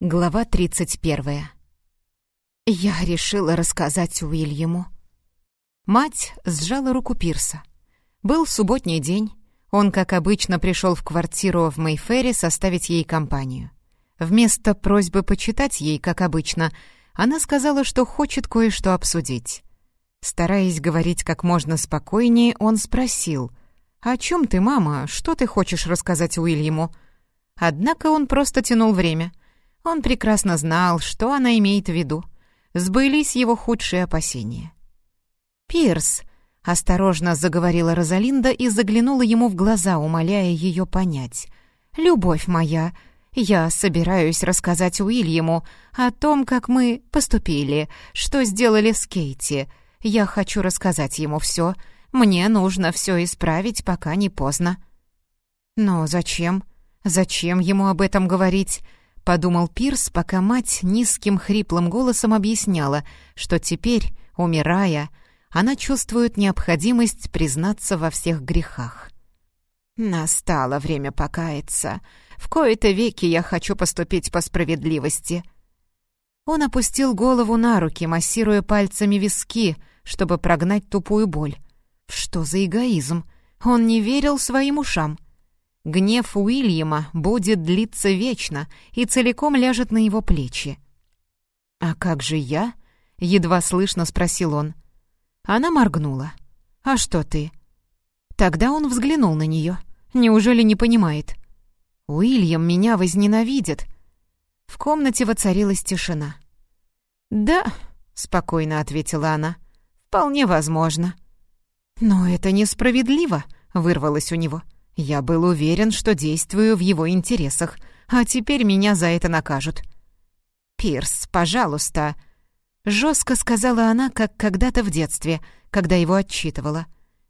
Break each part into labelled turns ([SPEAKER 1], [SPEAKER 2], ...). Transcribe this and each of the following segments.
[SPEAKER 1] Глава 31. Я решила рассказать Уильяму. Мать сжала руку Пирса. Был субботний день. Он, как обычно, пришел в квартиру в Мейфере составить ей компанию. Вместо просьбы почитать ей, как обычно, она сказала, что хочет кое-что обсудить. Стараясь говорить как можно спокойнее, он спросил, «О чем ты, мама? Что ты хочешь рассказать Уильяму?» Однако он просто тянул время — он прекрасно знал, что она имеет в виду. Сбылись его худшие опасения. «Пирс», — осторожно заговорила Розалинда и заглянула ему в глаза, умоляя ее понять. «Любовь моя, я собираюсь рассказать Уильяму о том, как мы поступили, что сделали с Кейти. Я хочу рассказать ему все. Мне нужно все исправить, пока не поздно». «Но зачем? Зачем ему об этом говорить?» Подумал Пирс, пока мать низким хриплым голосом объясняла, что теперь, умирая, она чувствует необходимость признаться во всех грехах. «Настало время покаяться. В кои-то веки я хочу поступить по справедливости». Он опустил голову на руки, массируя пальцами виски, чтобы прогнать тупую боль. Что за эгоизм? Он не верил своим ушам. Гнев Уильяма будет длиться вечно и целиком ляжет на его плечи. «А как же я?» — едва слышно спросил он. Она моргнула. «А что ты?» Тогда он взглянул на нее. Неужели не понимает? «Уильям меня возненавидит». В комнате воцарилась тишина. «Да», — спокойно ответила она, — «вполне возможно». «Но это несправедливо», — вырвалось у него. Я был уверен, что действую в его интересах, а теперь меня за это накажут. «Пирс, пожалуйста», — жестко сказала она, как когда-то в детстве, когда его отчитывала.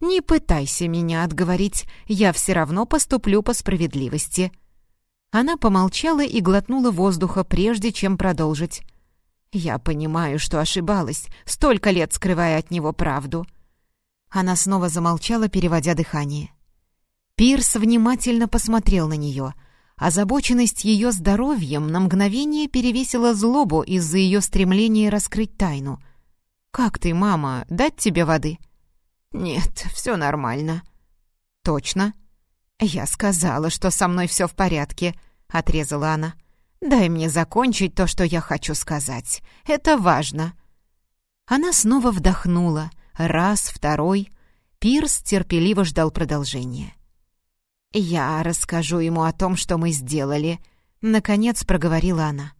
[SPEAKER 1] «Не пытайся меня отговорить, я все равно поступлю по справедливости». Она помолчала и глотнула воздуха, прежде чем продолжить. «Я понимаю, что ошибалась, столько лет скрывая от него правду». Она снова замолчала, переводя дыхание. Пирс внимательно посмотрел на нее. Озабоченность ее здоровьем на мгновение перевесила злобу из-за ее стремления раскрыть тайну. «Как ты, мама? Дать тебе воды?» «Нет, все нормально». «Точно?» «Я сказала, что со мной все в порядке», — отрезала она. «Дай мне закончить то, что я хочу сказать. Это важно». Она снова вдохнула. Раз, второй. Пирс терпеливо ждал продолжения. «Я расскажу ему о том, что мы сделали», — наконец проговорила она.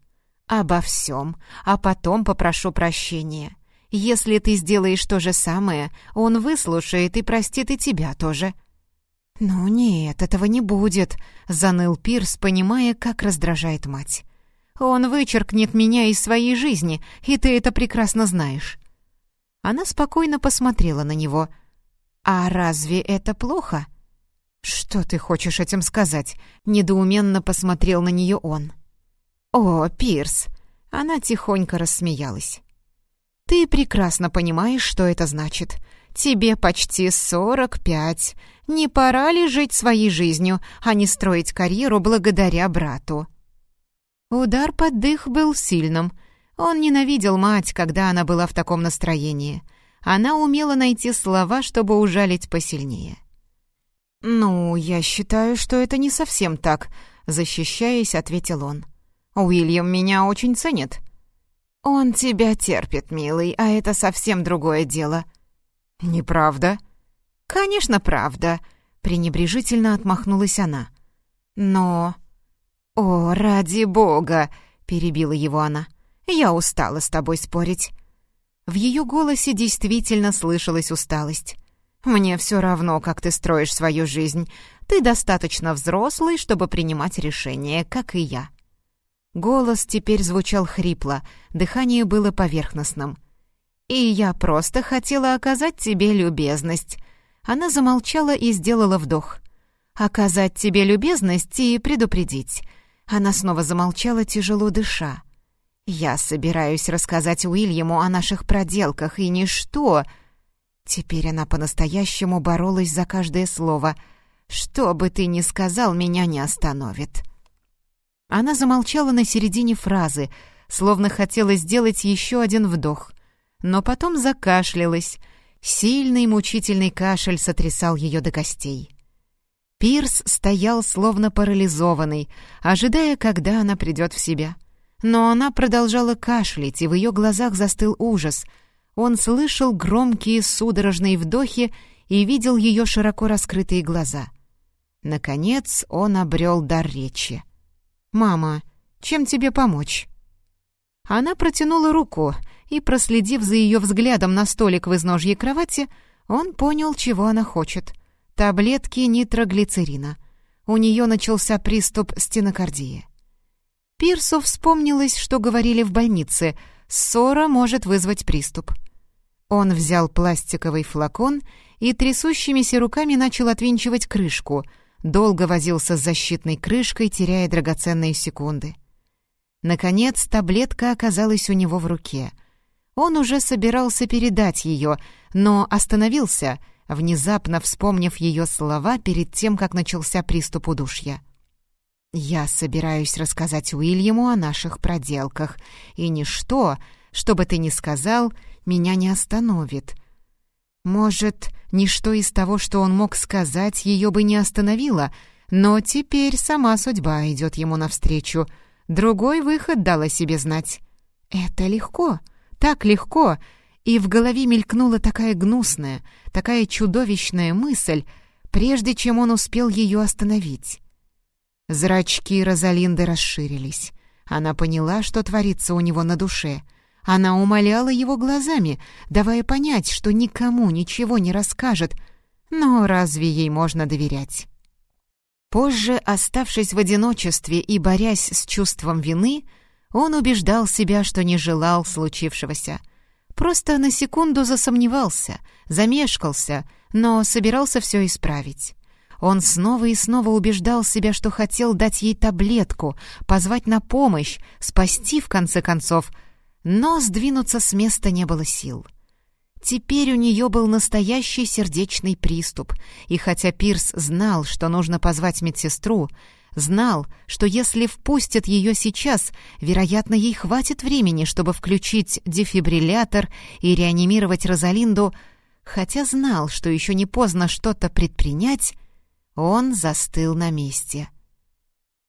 [SPEAKER 1] «Обо всем, а потом попрошу прощения. Если ты сделаешь то же самое, он выслушает и простит и тебя тоже». «Ну нет, этого не будет», — заныл Пирс, понимая, как раздражает мать. «Он вычеркнет меня из своей жизни, и ты это прекрасно знаешь». Она спокойно посмотрела на него. «А разве это плохо?» «Что ты хочешь этим сказать?» — недоуменно посмотрел на нее он. «О, Пирс!» — она тихонько рассмеялась. «Ты прекрасно понимаешь, что это значит. Тебе почти сорок пять. Не пора ли жить своей жизнью, а не строить карьеру благодаря брату?» Удар под дых был сильным. Он ненавидел мать, когда она была в таком настроении. Она умела найти слова, чтобы ужалить посильнее. «Ну, я считаю, что это не совсем так», — защищаясь, ответил он. «Уильям меня очень ценит». «Он тебя терпит, милый, а это совсем другое дело». «Неправда?» «Конечно, правда», — пренебрежительно отмахнулась она. «Но...» «О, ради бога!» — перебила его она. «Я устала с тобой спорить». В ее голосе действительно слышалась усталость. Мне все равно, как ты строишь свою жизнь. Ты достаточно взрослый, чтобы принимать решения, как и я». Голос теперь звучал хрипло, дыхание было поверхностным. «И я просто хотела оказать тебе любезность». Она замолчала и сделала вдох. «Оказать тебе любезность и предупредить». Она снова замолчала, тяжело дыша. «Я собираюсь рассказать Уильяму о наших проделках, и ничто...» Теперь она по-настоящему боролась за каждое слово. «Что бы ты ни сказал, меня не остановит». Она замолчала на середине фразы, словно хотела сделать еще один вдох, но потом закашлялась. Сильный мучительный кашель сотрясал ее до костей. Пирс стоял словно парализованный, ожидая, когда она придет в себя. Но она продолжала кашлять, и в ее глазах застыл ужас. Он слышал громкие судорожные вдохи и видел ее широко раскрытые глаза. Наконец он обрел дар речи. «Мама, чем тебе помочь?» Она протянула руку, и, проследив за ее взглядом на столик в изножье кровати, он понял, чего она хочет. Таблетки нитроглицерина. У нее начался приступ стенокардии. Пирсу вспомнилось, что говорили в больнице. Ссора может вызвать приступ. Он взял пластиковый флакон и трясущимися руками начал отвинчивать крышку. Долго возился с защитной крышкой, теряя драгоценные секунды. Наконец, таблетка оказалась у него в руке. Он уже собирался передать ее, но остановился, внезапно вспомнив ее слова перед тем, как начался приступ удушья. «Я собираюсь рассказать Уильяму о наших проделках, и ничто, что бы ты ни сказал, меня не остановит. Может, ничто из того, что он мог сказать, ее бы не остановило, но теперь сама судьба идет ему навстречу. Другой выход дала себе знать. Это легко, так легко, и в голове мелькнула такая гнусная, такая чудовищная мысль, прежде чем он успел ее остановить. Зрачки Розалинды расширились. Она поняла, что творится у него на душе. Она умоляла его глазами, давая понять, что никому ничего не расскажет. Но разве ей можно доверять? Позже, оставшись в одиночестве и борясь с чувством вины, он убеждал себя, что не желал случившегося. Просто на секунду засомневался, замешкался, но собирался все исправить. Он снова и снова убеждал себя, что хотел дать ей таблетку, позвать на помощь, спасти в конце концов, но сдвинуться с места не было сил. Теперь у нее был настоящий сердечный приступ, и хотя Пирс знал, что нужно позвать медсестру, знал, что если впустят ее сейчас, вероятно, ей хватит времени, чтобы включить дефибриллятор и реанимировать Розалинду, хотя знал, что еще не поздно что-то предпринять, он застыл на месте.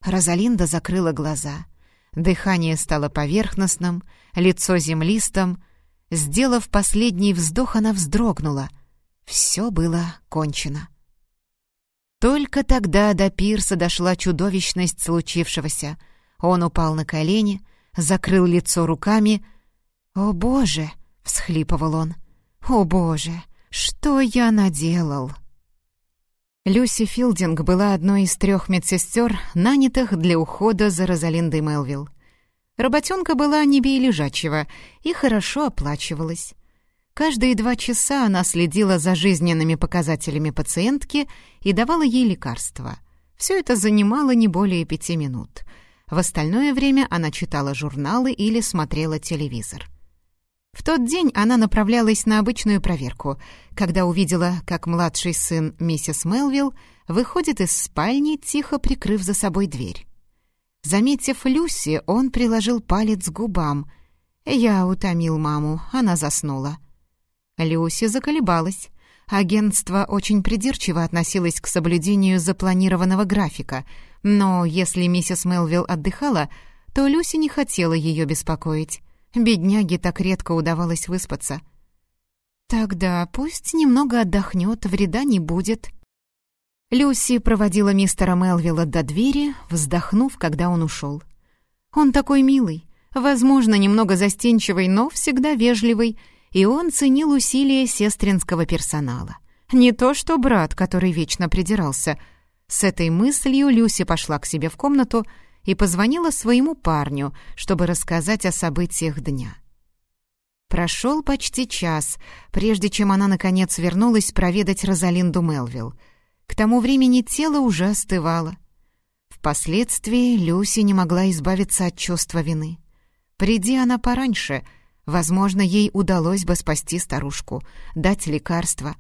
[SPEAKER 1] Розалинда закрыла глаза. Дыхание стало поверхностным, лицо землистым. Сделав последний вздох, она вздрогнула. Все было кончено. Только тогда до Пирса дошла чудовищность случившегося. Он упал на колени, закрыл лицо руками. «О, Боже!» — всхлипывал он. «О, Боже! Что я наделал?» Люси Филдинг была одной из трех медсестер, нанятых для ухода за Розалиндой Мелвилл. Работенка была не бей лежачего и хорошо оплачивалась. Каждые два часа она следила за жизненными показателями пациентки и давала ей лекарства. Все это занимало не более пяти минут. В остальное время она читала журналы или смотрела телевизор. В тот день она направлялась на обычную проверку, когда увидела, как младший сын миссис Мелвилл выходит из спальни, тихо прикрыв за собой дверь. Заметив Люси, он приложил палец к губам. «Я утомил маму, она заснула». Люси заколебалась. Агентство очень придирчиво относилось к соблюдению запланированного графика, но если миссис Мелвилл отдыхала, то Люси не хотела ее беспокоить. Бедняге так редко удавалось выспаться. «Тогда пусть немного отдохнет, вреда не будет». Люси проводила мистера Мелвилла до двери, вздохнув, когда он ушел. «Он такой милый, возможно, немного застенчивый, но всегда вежливый, и он ценил усилия сестринского персонала. Не то что брат, который вечно придирался. С этой мыслью Люси пошла к себе в комнату и позвонила своему парню, чтобы рассказать о событиях дня. Прошел почти час, прежде чем она, наконец, вернулась проведать Розалинду Мелвилл. К тому времени тело уже остывало. Впоследствии Люси не могла избавиться от чувства вины. Приди она пораньше, возможно, ей удалось бы спасти старушку, дать лекарство.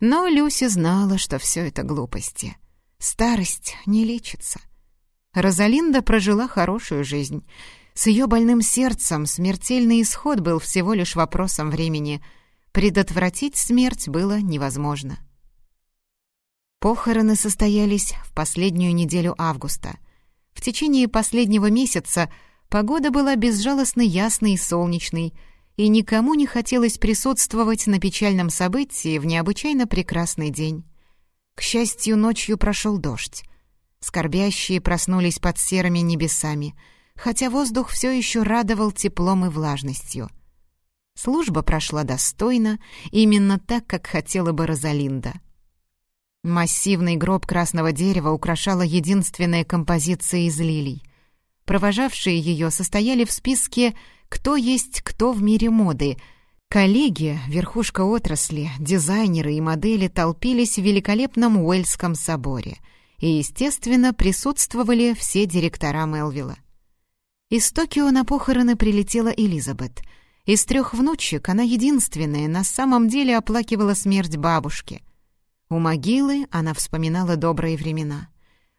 [SPEAKER 1] Но Люси знала, что все это глупости. Старость не лечится. Розалинда прожила хорошую жизнь. С ее больным сердцем смертельный исход был всего лишь вопросом времени. Предотвратить смерть было невозможно. Похороны состоялись в последнюю неделю августа. В течение последнего месяца погода была безжалостно ясной и солнечной, и никому не хотелось присутствовать на печальном событии в необычайно прекрасный день. К счастью, ночью прошел дождь. Скорбящие проснулись под серыми небесами, хотя воздух все еще радовал теплом и влажностью. Служба прошла достойно, именно так, как хотела бы Розалинда. Массивный гроб красного дерева украшала единственная композиция из лилий. Провожавшие ее состояли в списке «Кто есть кто в мире моды», Коллеги, верхушка отрасли, дизайнеры и модели толпились в великолепном Уэльском соборе — и, естественно, присутствовали все директора Мелвилла. Из Токио на похороны прилетела Элизабет. Из трех внучек она единственная на самом деле оплакивала смерть бабушки. У могилы она вспоминала добрые времена.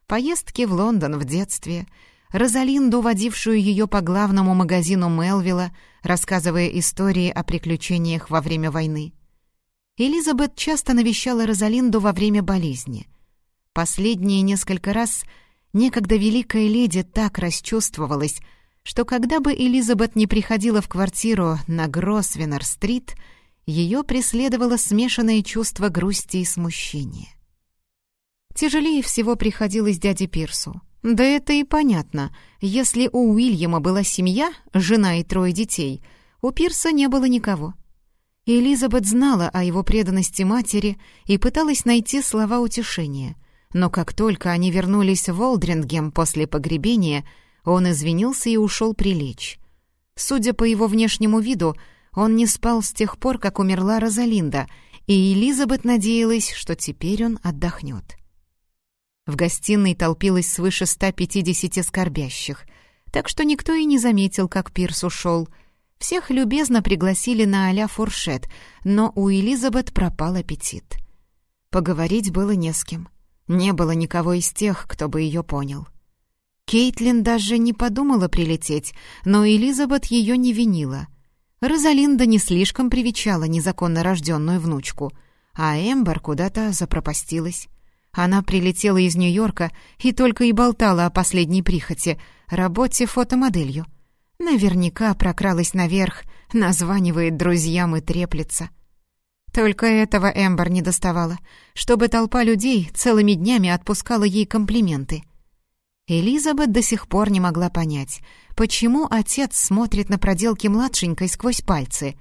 [SPEAKER 1] Поездки в Лондон в детстве, Розалинду, водившую ее по главному магазину Мелвилла, рассказывая истории о приключениях во время войны. Элизабет часто навещала Розалинду во время болезни. Последние несколько раз некогда великая леди так расчувствовалась, что когда бы Элизабет не приходила в квартиру на Гросвеннер-стрит, ее преследовало смешанное чувство грусти и смущения. Тяжелее всего приходилось дяде Пирсу. Да это и понятно. Если у Уильяма была семья, жена и трое детей, у Пирса не было никого. Элизабет знала о его преданности матери и пыталась найти слова утешения, но как только они вернулись в Олдрингем после погребения, он извинился и ушел прилечь. Судя по его внешнему виду, он не спал с тех пор, как умерла Розалинда, и Элизабет надеялась, что теперь он отдохнет. В гостиной толпилось свыше 150 скорбящих, так что никто и не заметил, как Пирс ушел. Всех любезно пригласили на а-ля фуршет, но у Элизабет пропал аппетит. Поговорить было не с кем. Не было никого из тех, кто бы ее понял. Кейтлин даже не подумала прилететь, но Элизабет ее не винила. Розалинда не слишком привечала незаконно рожденную внучку, а Эмбер куда-то запропастилась. Она прилетела из Нью-Йорка и только и болтала о последней прихоти — работе фотомоделью. Наверняка прокралась наверх, названивает друзьям и треплется — только этого Эмбер не доставала, чтобы толпа людей целыми днями отпускала ей комплименты. Элизабет до сих пор не могла понять, почему отец смотрит на проделки младшенькой сквозь пальцы.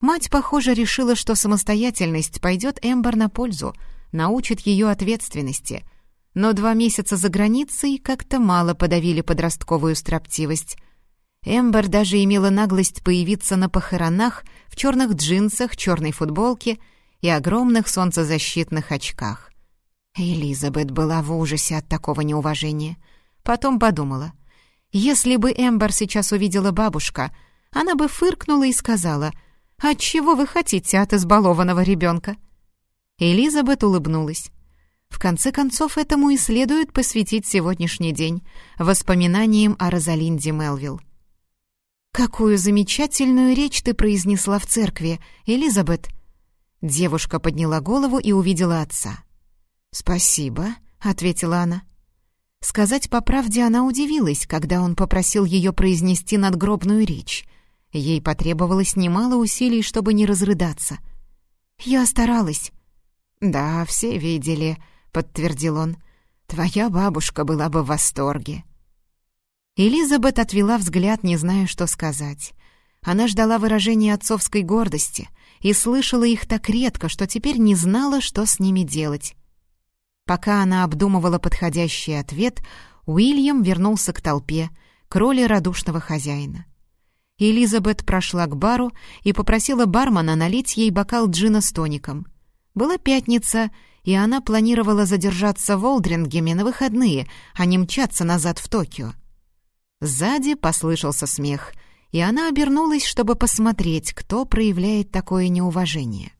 [SPEAKER 1] Мать, похоже, решила, что самостоятельность пойдет Эмбер на пользу, научит ее ответственности. Но два месяца за границей как-то мало подавили подростковую строптивость. Эмбер даже имела наглость появиться на похоронах в черных джинсах, черной футболке и огромных солнцезащитных очках. Элизабет была в ужасе от такого неуважения. Потом подумала, если бы Эмбер сейчас увидела бабушка, она бы фыркнула и сказала, «Отчего вы хотите от избалованного ребенка?» Элизабет улыбнулась. В конце концов, этому и следует посвятить сегодняшний день воспоминаниям о Розалинде Мелвилл. «Какую замечательную речь ты произнесла в церкви, Элизабет!» Девушка подняла голову и увидела отца. «Спасибо», — ответила она. Сказать по правде она удивилась, когда он попросил ее произнести надгробную речь. Ей потребовалось немало усилий, чтобы не разрыдаться. «Я старалась». «Да, все видели», — подтвердил он. «Твоя бабушка была бы в восторге». Элизабет отвела взгляд, не зная, что сказать. Она ждала выражения отцовской гордости и слышала их так редко, что теперь не знала, что с ними делать. Пока она обдумывала подходящий ответ, Уильям вернулся к толпе, к роли радушного хозяина. Элизабет прошла к бару и попросила бармена налить ей бокал джина с тоником. Была пятница, и она планировала задержаться в Олдрингеме на выходные, а не мчаться назад в Токио. Сзади послышался смех, и она обернулась, чтобы посмотреть, кто проявляет такое неуважение.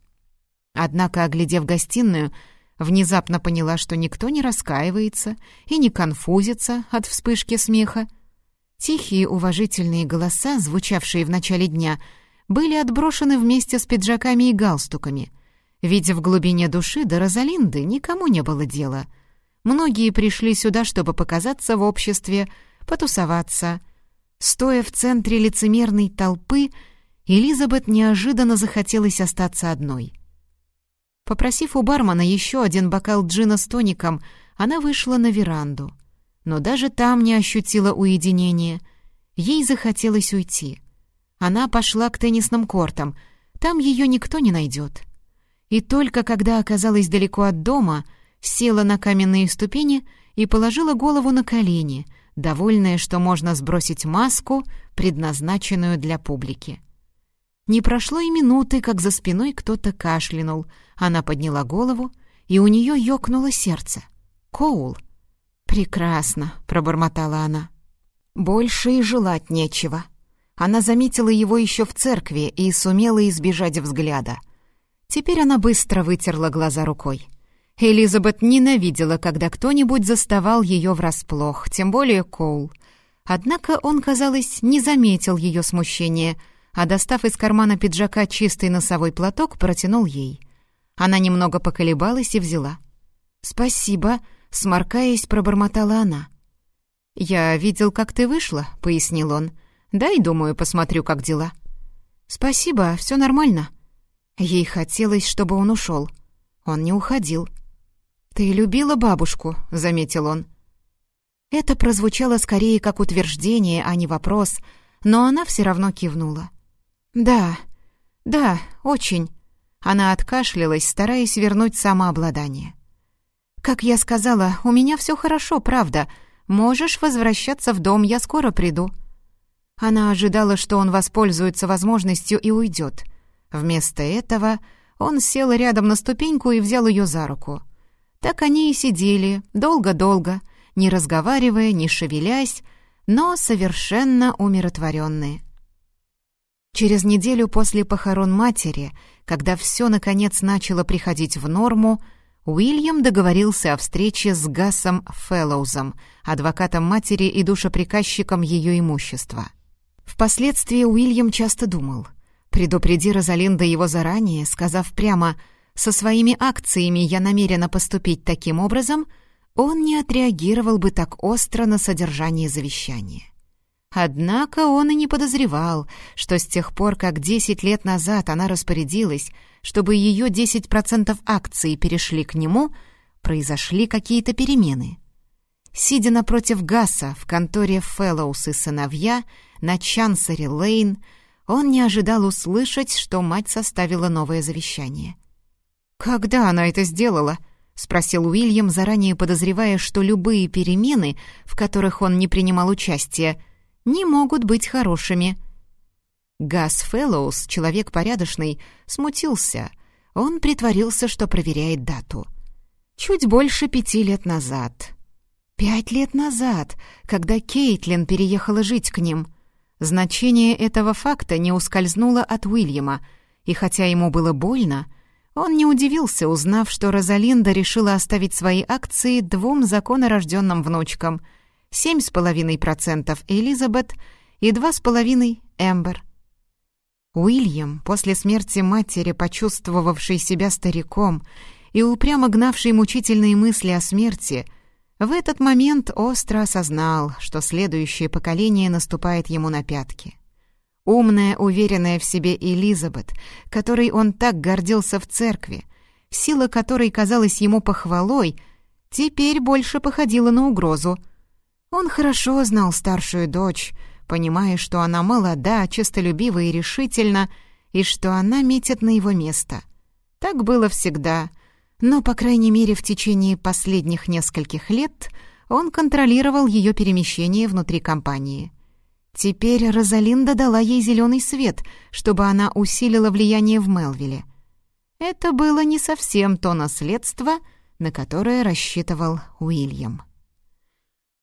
[SPEAKER 1] Однако, оглядев гостиную, Внезапно поняла, что никто не раскаивается и не конфузится от вспышки смеха. Тихие уважительные голоса, звучавшие в начале дня, были отброшены вместе с пиджаками и галстуками. Ведь в глубине души до Розалинды никому не было дела. Многие пришли сюда, чтобы показаться в обществе, потусоваться. Стоя в центре лицемерной толпы, Элизабет неожиданно захотелось остаться одной. Попросив у бармена еще один бокал джина с тоником, она вышла на веранду. Но даже там не ощутила уединения. Ей захотелось уйти. Она пошла к теннисным кортам. Там ее никто не найдет. И только когда оказалась далеко от дома, села на каменные ступени и положила голову на колени, довольная, что можно сбросить маску, предназначенную для публики. Не прошло и минуты, как за спиной кто-то кашлянул. Она подняла голову, и у нее ёкнуло сердце. «Коул!» «Прекрасно!» — пробормотала она. «Больше и желать нечего». Она заметила его еще в церкви и сумела избежать взгляда. Теперь она быстро вытерла глаза рукой. Элизабет ненавидела, когда кто-нибудь заставал ее врасплох, тем более Коул. Однако он, казалось, не заметил ее смущения — а, достав из кармана пиджака чистый носовой платок, протянул ей. Она немного поколебалась и взяла. «Спасибо», — сморкаясь, пробормотала она. «Я видел, как ты вышла», — пояснил он. «Дай, думаю, посмотрю, как дела». «Спасибо, все нормально». Ей хотелось, чтобы он ушел. Он не уходил. «Ты любила бабушку», — заметил он. Это прозвучало скорее как утверждение, а не вопрос, но она все равно кивнула. «Да, да, очень». Она откашлялась, стараясь вернуть самообладание. «Как я сказала, у меня все хорошо, правда. Можешь возвращаться в дом, я скоро приду». Она ожидала, что он воспользуется возможностью и уйдет. Вместо этого он сел рядом на ступеньку и взял ее за руку. Так они и сидели, долго-долго, не разговаривая, не шевелясь, но совершенно умиротворенные. Через неделю после похорон матери, когда все наконец начало приходить в норму, Уильям договорился о встрече с Гасом Фэллоузом, адвокатом матери и душеприказчиком ее имущества. Впоследствии Уильям часто думал, предупреди Розалинда его заранее, сказав прямо «со своими акциями я намерена поступить таким образом», он не отреагировал бы так остро на содержание завещания. Однако он и не подозревал, что с тех пор, как 10 лет назад она распорядилась, чтобы ее 10% акций перешли к нему, произошли какие-то перемены. Сидя напротив Гасса в конторе Фэллоус и сыновья на Чансере-Лейн, он не ожидал услышать, что мать составила новое завещание. «Когда она это сделала?» — спросил Уильям, заранее подозревая, что любые перемены, в которых он не принимал участия, не могут быть хорошими. Газ Фэллоус, человек порядочный, смутился. Он притворился, что проверяет дату. Чуть больше пяти лет назад. Пять лет назад, когда Кейтлин переехала жить к ним. Значение этого факта не ускользнуло от Уильяма, и хотя ему было больно, он не удивился, узнав, что Розалинда решила оставить свои акции двум законорожденным внучкам — 7,5% Элизабет и 2,5% Эмбер. Уильям, после смерти матери, почувствовавший себя стариком и упрямо гнавший мучительные мысли о смерти, в этот момент остро осознал, что следующее поколение наступает ему на пятки. Умная, уверенная в себе Элизабет, которой он так гордился в церкви, сила которой казалась ему похвалой, теперь больше походила на угрозу — он хорошо знал старшую дочь, понимая, что она молода, честолюбива и решительна, и что она метит на его место. Так было всегда, но, по крайней мере, в течение последних нескольких лет он контролировал ее перемещение внутри компании. Теперь Розалинда дала ей зеленый свет, чтобы она усилила влияние в Мелвиле. Это было не совсем то наследство, на которое рассчитывал Уильям.